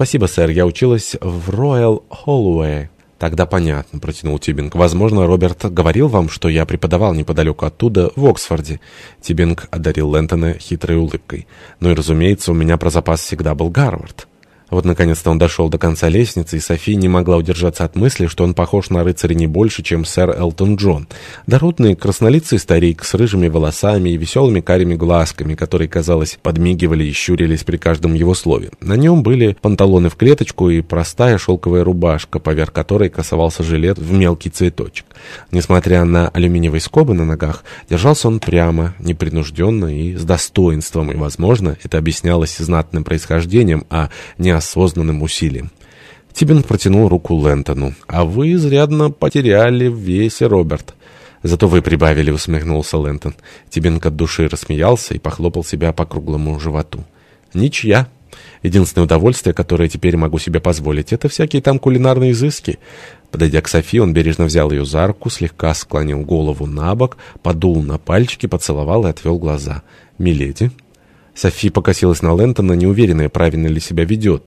«Спасибо, сэр, я училась в Роyal Холлоуэй». «Тогда понятно», — протянул Тибинг. «Возможно, Роберт говорил вам, что я преподавал неподалеку оттуда, в Оксфорде». Тибинг одарил Лэнтона хитрой улыбкой. «Ну и, разумеется, у меня про запас всегда был Гарвард». Вот, наконец-то, он дошел до конца лестницы, и София не могла удержаться от мысли, что он похож на рыцаря не больше, чем сэр Элтон Джон. Дородный, краснолицый старик с рыжими волосами и веселыми карими глазками, которые, казалось, подмигивали и щурились при каждом его слове. На нем были панталоны в клеточку и простая шелковая рубашка, поверх которой красовался жилет в мелкий цветочек. Несмотря на алюминиевые скобы на ногах, держался он прямо, непринужденно и с достоинством, и, возможно, это объяснялось знатным происхождением, а не осознанным усилием. Тибинг протянул руку Лэнтону. «А вы изрядно потеряли в весе, Роберт». «Зато вы прибавили», — усмехнулся Лэнтон. Тибинг от души рассмеялся и похлопал себя по круглому животу. «Ничья. Единственное удовольствие, которое теперь могу себе позволить, это всякие там кулинарные изыски». Подойдя к Софи, он бережно взял ее за руку, слегка склонил голову на бок, подул на пальчики, поцеловал и отвел глаза. «Миледи?» Софи покосилась на Лэнтона, неуверенная, правильно ли себя ведет.